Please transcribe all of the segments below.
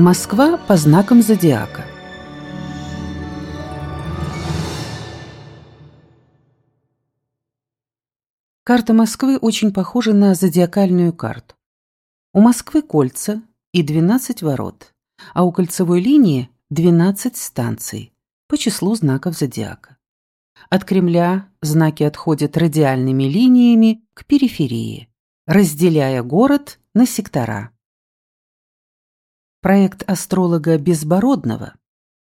Москва по знакам зодиака. Карта Москвы очень похожа на зодиакальную карту. У Москвы кольца и 12 ворот, а у кольцевой линии 12 станций по числу знаков зодиака. От Кремля знаки отходят радиальными линиями к периферии, разделяя город на сектора. Проект астролога Безбородного,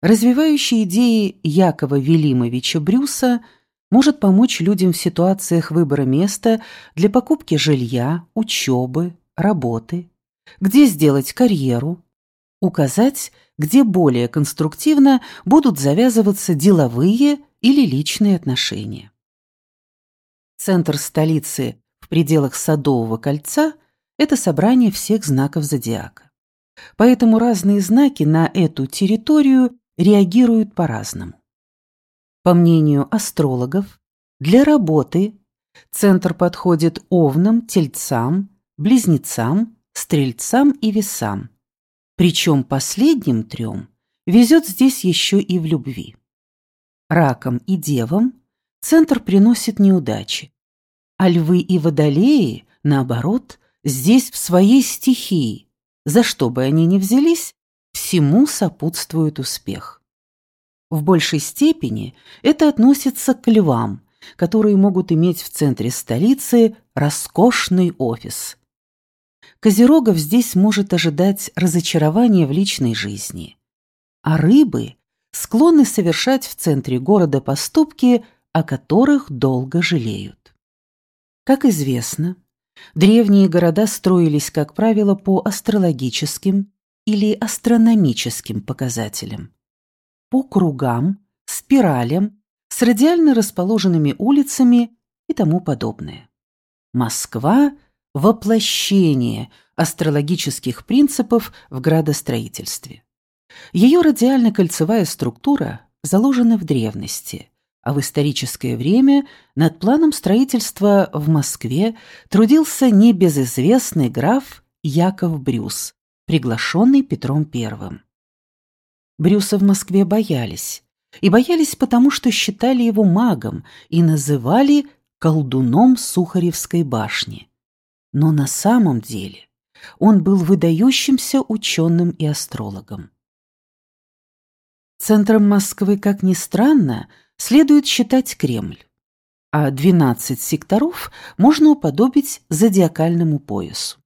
развивающий идеи Якова Велимовича Брюса, может помочь людям в ситуациях выбора места для покупки жилья, учебы, работы, где сделать карьеру, указать, где более конструктивно будут завязываться деловые или личные отношения. Центр столицы в пределах Садового кольца – это собрание всех знаков зодиака. Поэтому разные знаки на эту территорию реагируют по-разному. По мнению астрологов, для работы центр подходит овнам, тельцам, близнецам, стрельцам и весам. Причем последним трем везет здесь еще и в любви. Ракам и девам центр приносит неудачи, а львы и водолеи, наоборот, здесь в своей стихии, за что бы они ни взялись, всему сопутствует успех. В большей степени это относится к львам, которые могут иметь в центре столицы роскошный офис. Козерогов здесь может ожидать разочарование в личной жизни, а рыбы склонны совершать в центре города поступки, о которых долго жалеют. Как известно, древние города строились, как правило, по астрологическим или астрономическим показателям. По кругам, спиралям, с радиально расположенными улицами и тому подобное. Москва – воплощение астрологических принципов в градостроительстве. Ее радиально-кольцевая структура заложена в древности, а в историческое время над планом строительства в Москве трудился небезызвестный граф Яков Брюс, приглашенный Петром I. Брюса в Москве боялись, и боялись потому, что считали его магом и называли колдуном Сухаревской башни. Но на самом деле он был выдающимся ученым и астрологом. Центром Москвы, как ни странно, следует считать Кремль, а 12 секторов можно уподобить зодиакальному поясу.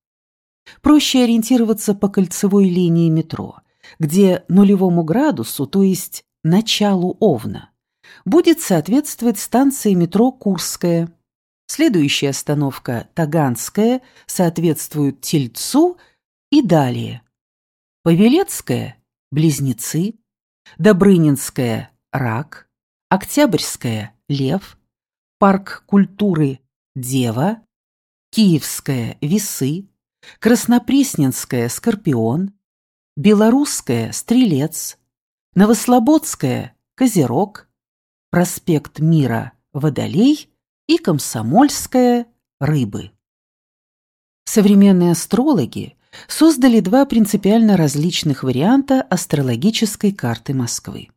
Проще ориентироваться по кольцевой линии метро, где нулевому градусу, то есть началу Овна, будет соответствовать станция метро Курская. Следующая остановка Таганская соответствует Тельцу и далее. Павелецкая – Близнецы, Добрынинская – рак, Октябрьская – лев, Парк культуры – дева, Киевская – весы, Краснопресненская – скорпион, Белорусская – стрелец, Новослободская – козерог, Проспект Мира – водолей и Комсомольская – рыбы. Современные астрологи создали два принципиально различных варианта астрологической карты Москвы.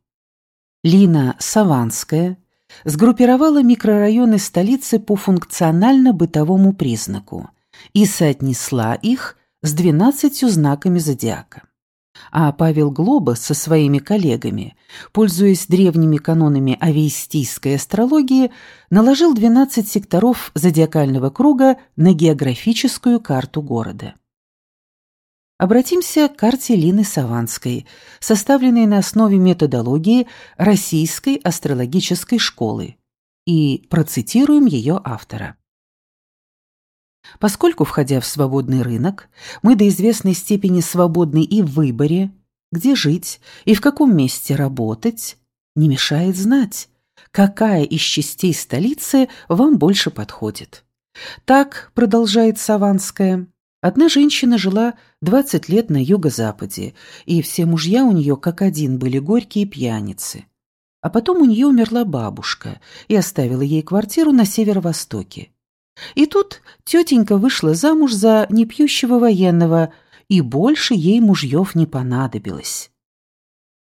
Лина Саванская сгруппировала микрорайоны столицы по функционально-бытовому признаку и соотнесла их с 12 знаками зодиака. А Павел Глоба со своими коллегами, пользуясь древними канонами авейстийской астрологии, наложил 12 секторов зодиакального круга на географическую карту города. Обратимся к карте Лины Саванской, составленной на основе методологии Российской астрологической школы, и процитируем ее автора. Поскольку, входя в свободный рынок, мы до известной степени свободны и в выборе, где жить и в каком месте работать, не мешает знать, какая из частей столицы вам больше подходит. Так, продолжает Саванская, Одна женщина жила 20 лет на юго-западе, и все мужья у нее как один были горькие пьяницы. А потом у нее умерла бабушка и оставила ей квартиру на северо-востоке. И тут тетенька вышла замуж за непьющего военного, и больше ей мужьев не понадобилось.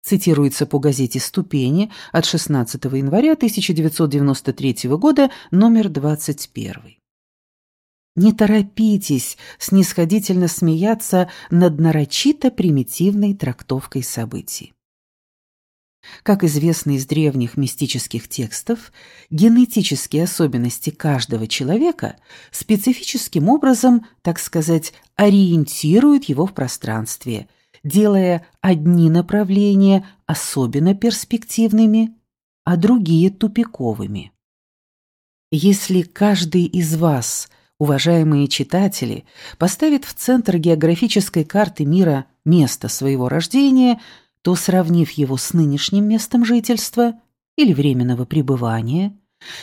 Цитируется по газете «Ступени» от 16 января 1993 года, номер 21. Не торопитесь снисходительно смеяться над нарочито примитивной трактовкой событий. Как известно из древних мистических текстов, генетические особенности каждого человека специфическим образом, так сказать, ориентируют его в пространстве, делая одни направления особенно перспективными, а другие тупиковыми. Если каждый из вас, уважаемые читатели, поставит в центр географической карты мира место своего рождения – то, сравнив его с нынешним местом жительства или временного пребывания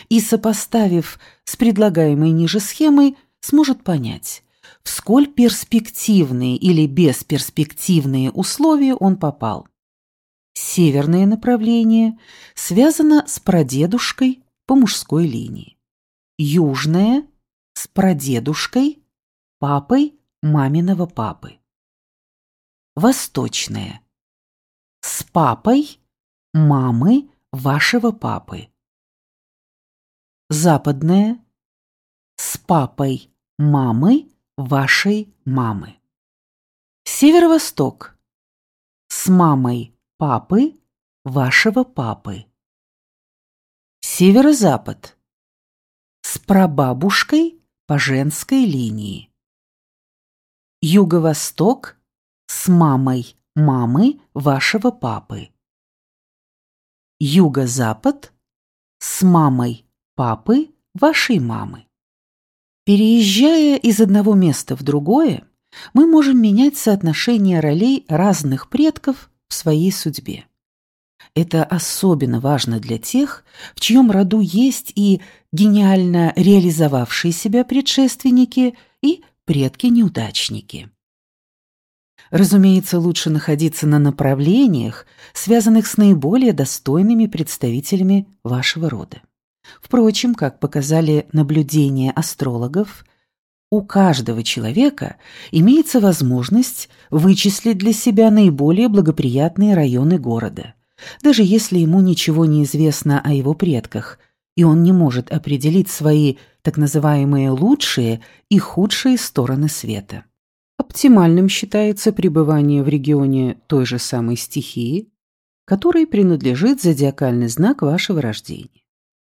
и сопоставив с предлагаемой ниже схемой, сможет понять, в сколь перспективные или бесперспективные условия он попал. Северное направление связано с прадедушкой по мужской линии. Южное – с прадедушкой, папой маминого папы. Восточное – с папой мамы вашего папы. Западное с папой мамы вашей мамы. Северо-восток с мамой папы вашего папы. Северо-запад с прабабушкой по женской линии. Юго-восток с мамой мамы вашего папы. Юго-запад с мамой папы вашей мамы. Переезжая из одного места в другое, мы можем менять соотношение ролей разных предков в своей судьбе. Это особенно важно для тех, в чьем роду есть и гениально реализовавшие себя предшественники, и предки-неудачники. Разумеется, лучше находиться на направлениях, связанных с наиболее достойными представителями вашего рода. Впрочем, как показали наблюдения астрологов, у каждого человека имеется возможность вычислить для себя наиболее благоприятные районы города, даже если ему ничего не известно о его предках, и он не может определить свои так называемые лучшие и худшие стороны света. Оптимальным считается пребывание в регионе той же самой стихии, которой принадлежит зодиакальный знак вашего рождения.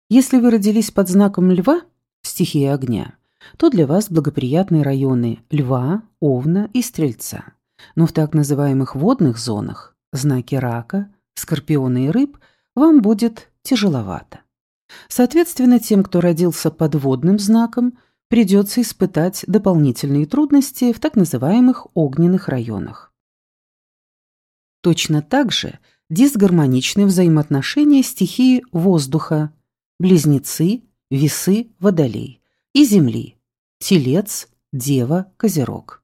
Если вы родились под знаком льва, стихии огня, то для вас благоприятные районы льва, овна и стрельца. Но в так называемых водных зонах, знаки рака, скорпиона и рыб, вам будет тяжеловато. Соответственно, тем, кто родился под водным знаком – придется испытать дополнительные трудности в так называемых огненных районах. Точно так же дисгармоничны взаимоотношения стихии воздуха, близнецы, весы, водолей и земли, телец, дева, козерог.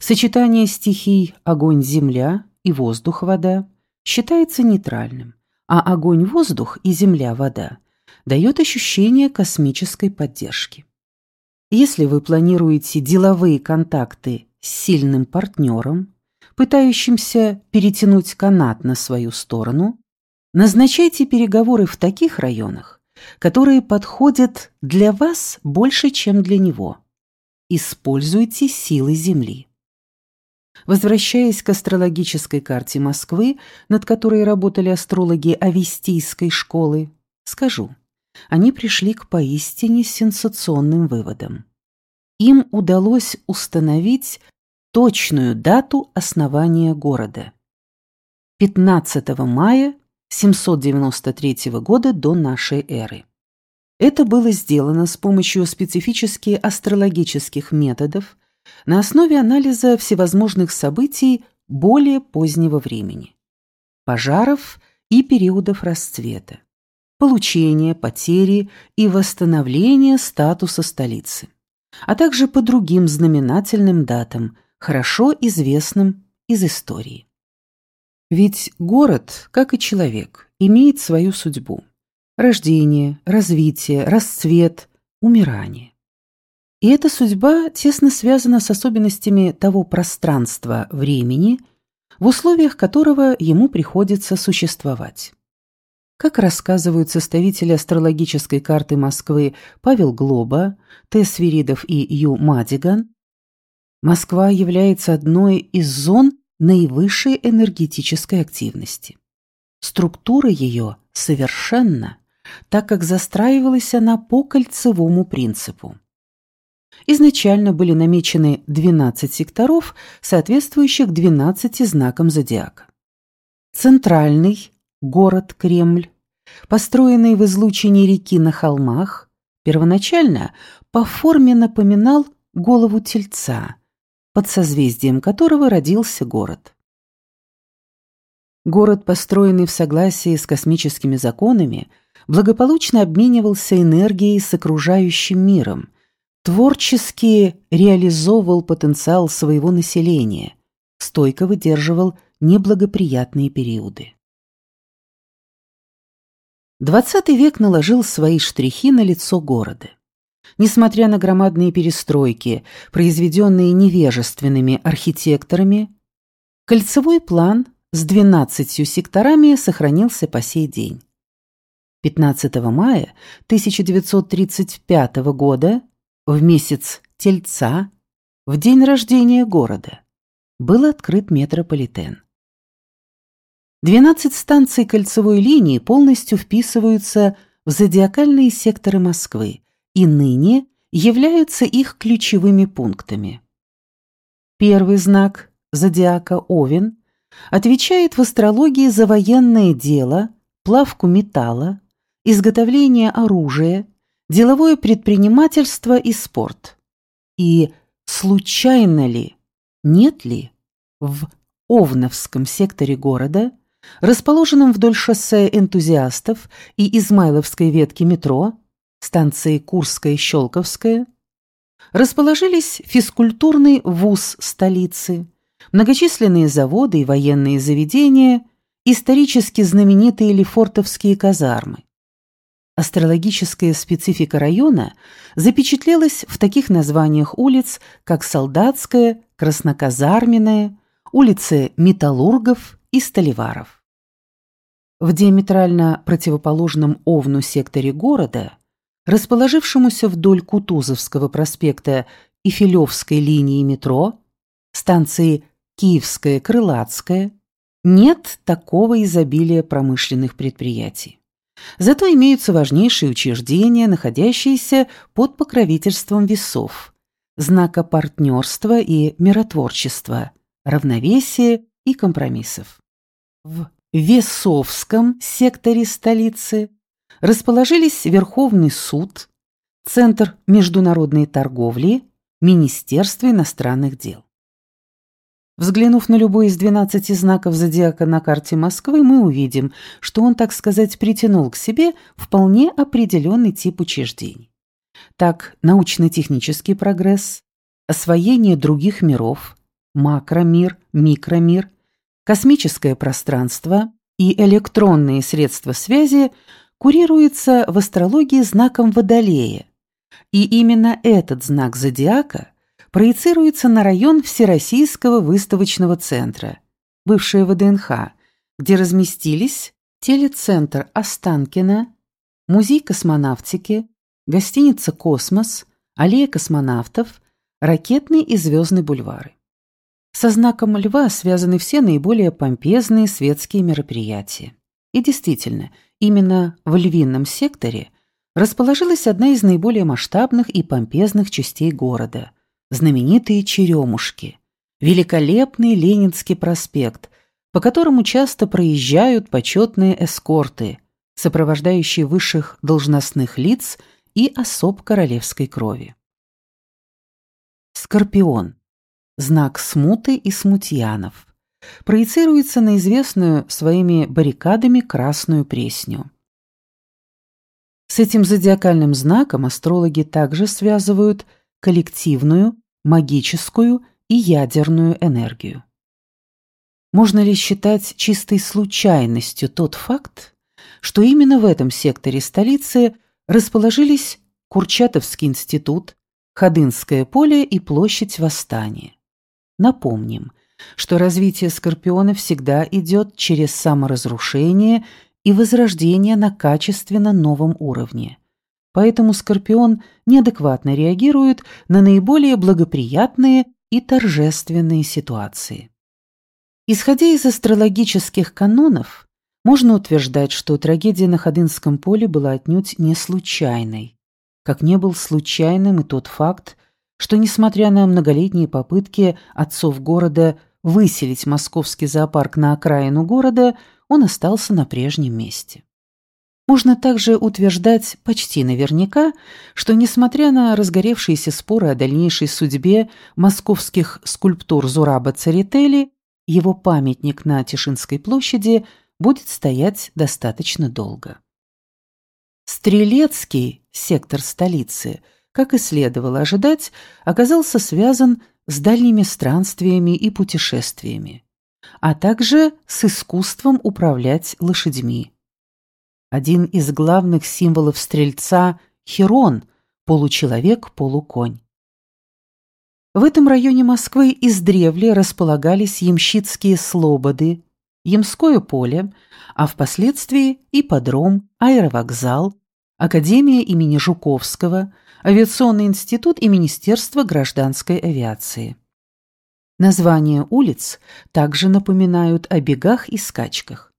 Сочетание стихий огонь-земля и воздух-вода считается нейтральным, а огонь-воздух и земля-вода дает ощущение космической поддержки. Если вы планируете деловые контакты с сильным партнером, пытающимся перетянуть канат на свою сторону, назначайте переговоры в таких районах, которые подходят для вас больше, чем для него. Используйте силы Земли. Возвращаясь к астрологической карте Москвы, над которой работали астрологи Авестийской школы, скажу – они пришли к поистине сенсационным выводам. Им удалось установить точную дату основания города. 15 мая 793 года до нашей эры. Это было сделано с помощью специфически астрологических методов на основе анализа всевозможных событий более позднего времени, пожаров и периодов расцвета получения, потери и восстановления статуса столицы, а также по другим знаменательным датам, хорошо известным из истории. Ведь город, как и человек, имеет свою судьбу – рождение, развитие, расцвет, умирание. И эта судьба тесно связана с особенностями того пространства времени, в условиях которого ему приходится существовать. Как рассказывают составители астрологической карты Москвы Павел Глоба, Т. Свиридов и Ю. Мадиган, Москва является одной из зон наивысшей энергетической активности. Структура ее совершенна, так как застраивалась она по кольцевому принципу. Изначально были намечены 12 секторов, соответствующих 12 знакам зодиака. Центральный – город Кремль, построенный в излучине реки на холмах, первоначально по форме напоминал голову тельца, под созвездием которого родился город. Город, построенный в согласии с космическими законами, благополучно обменивался энергией с окружающим миром, творчески реализовывал потенциал своего населения, стойко выдерживал неблагоприятные периоды. Двадцатый век наложил свои штрихи на лицо города. Несмотря на громадные перестройки, произведенные невежественными архитекторами, кольцевой план с двенадцатью секторами сохранился по сей день. 15 мая 1935 года, в месяц Тельца, в день рождения города, был открыт метрополитен. 12 станций кольцевой линии полностью вписываются в зодиакальные секторы Москвы и ныне являются их ключевыми пунктами. Первый знак зодиака Овен отвечает в астрологии за военное дело, плавку металла, изготовление оружия, деловое предпринимательство и спорт. И случайно ли, нет ли в Овновском секторе города – расположенном вдоль шоссе энтузиастов и Измайловской ветки метро, станции Курская и Щелковская, расположились физкультурный вуз столицы, многочисленные заводы и военные заведения, исторически знаменитые Лефортовские казармы. Астрологическая специфика района запечатлелась в таких названиях улиц, как Солдатская, Красноказарменная, улицы Металлургов и Столиваров. В диаметрально противоположном Овну секторе города, расположившемуся вдоль Кутузовского проспекта и Филевской линии метро, станции Киевская, Крылатская, нет такого изобилия промышленных предприятий. Зато имеются важнейшие учреждения, находящиеся под покровительством весов, знака партнерства и миротворчества, равновесия и компромиссов. В Весовском секторе столицы расположились Верховный суд, Центр международной торговли, Министерство иностранных дел. Взглянув на любой из 12 знаков зодиака на карте Москвы, мы увидим, что он, так сказать, притянул к себе вполне определенный тип учреждений. Так, научно-технический прогресс, освоение других миров, макромир, микромир – космическое пространство и электронные средства связи курируется в астрологии знаком Водолея, и именно этот знак зодиака проецируется на район Всероссийского выставочного центра, бывшее ВДНХ, где разместились телецентр Останкино, музей космонавтики, гостиница «Космос», аллея космонавтов, ракетный и звездный бульвары. Со знаком льва связаны все наиболее помпезные светские мероприятия. И действительно, именно в львином секторе расположилась одна из наиболее масштабных и помпезных частей города – знаменитые Черемушки, великолепный Ленинский проспект, по которому часто проезжают почетные эскорты, сопровождающие высших должностных лиц и особ королевской крови. Скорпион – знак смуты и смутьянов, проецируется на известную своими баррикадами Красную Пресню. С этим зодиакальным знаком астрологи также связывают коллективную, магическую и ядерную энергию. Можно ли считать чистой случайностью тот факт, что именно в этом секторе столицы расположились Курчатовский институт, Ходынское поле и площадь Восстания. Напомним, что развитие Скорпиона всегда идет через саморазрушение и возрождение на качественно новом уровне. Поэтому Скорпион неадекватно реагирует на наиболее благоприятные и торжественные ситуации. Исходя из астрологических канонов, можно утверждать, что трагедия на Ходынском поле была отнюдь не случайной, как не был случайным и тот факт, что, несмотря на многолетние попытки отцов города выселить московский зоопарк на окраину города, он остался на прежнем месте. Можно также утверждать почти наверняка, что, несмотря на разгоревшиеся споры о дальнейшей судьбе московских скульптур Зураба Церетели, его памятник на Тишинской площади будет стоять достаточно долго. Стрелецкий, сектор столицы, как и следовало ожидать, оказался связан с дальними странствиями и путешествиями, а также с искусством управлять лошадьми. Один из главных символов стрельца – Херон, получеловек-полуконь. В этом районе Москвы издревле располагались ямщицкие слободы, Ямское поле, а впоследствии ипподром, аэровокзал, Академия имени Жуковского, Авиационный институт и Министерство гражданской авиации. Названия улиц также напоминают о бегах и скачках.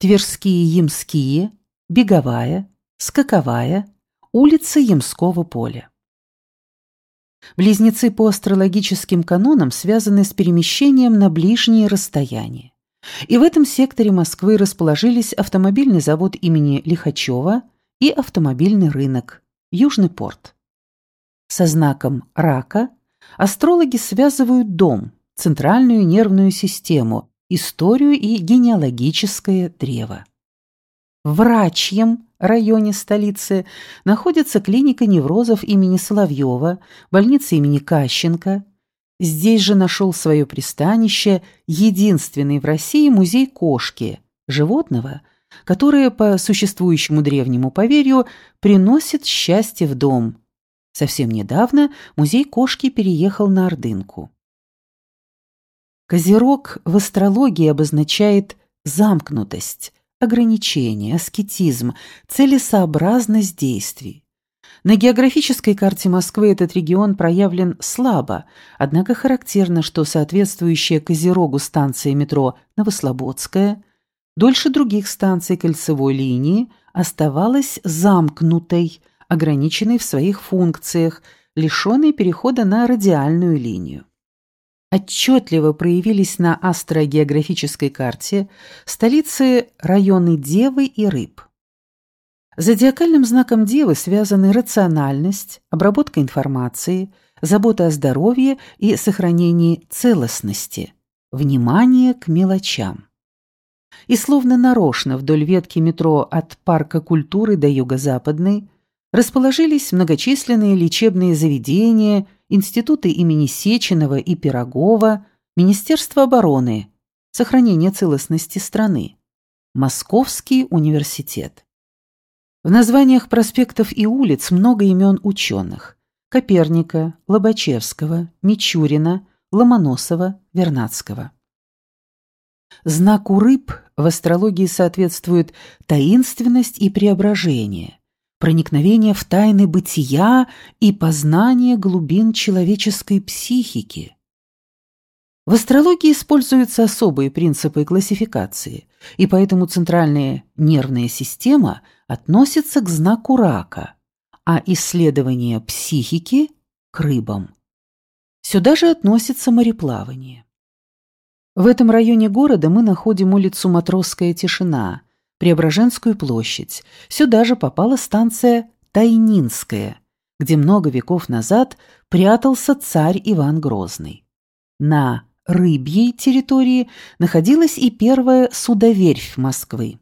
Тверские Ямские, Беговая, Скаковая, улица Ямского поля. Близнецы по астрологическим канонам связаны с перемещением на ближние расстояния. И в этом секторе Москвы расположились автомобильный завод имени Лихачева и автомобильный рынок, Южный порт. Со знаком рака астрологи связывают дом, центральную нервную систему, историю и генеалогическое древо. В районе столицы находится клиника неврозов имени Соловьева, больница имени Кащенко. Здесь же нашел свое пристанище единственный в России музей кошки, животного, которое, по существующему древнему поверью, приносит счастье в дом, Совсем недавно музей кошки переехал на Ордынку. Козерог в астрологии обозначает замкнутость, ограничение, аскетизм, целесообразность действий. На географической карте Москвы этот регион проявлен слабо, однако характерно, что соответствующая Козерогу станция метро Новослободская дольше других станций кольцевой линии оставалась замкнутой, ограниченный в своих функциях, лишенный перехода на радиальную линию. Отчетливо проявились на астрогеографической карте столицы районы Девы и Рыб. Зодиакальным знаком Девы связаны рациональность, обработка информации, забота о здоровье и сохранении целостности, внимание к мелочам. И словно нарочно вдоль ветки метро от Парка культуры до Юго-Западной расположились многочисленные лечебные заведения, институты имени Сеченова и Пирогова, Министерство обороны, сохранение целостности страны, Московский университет. В названиях проспектов и улиц много имен ученых – Коперника, Лобачевского, Мичурина, Ломоносова, Вернадского. Знаку рыб в астрологии соответствует таинственность и преображение, проникновение в тайны бытия и познание глубин человеческой психики. В астрологии используются особые принципы классификации, и поэтому центральная нервная система относится к знаку рака, а исследование психики – к рыбам. Сюда же относится мореплавание. В этом районе города мы находим улицу Матросская тишина – Преображенскую площадь. Сюда же попала станция Тайнинская, где много веков назад прятался царь Иван Грозный. На рыбьей территории находилась и первая судоверфь Москвы.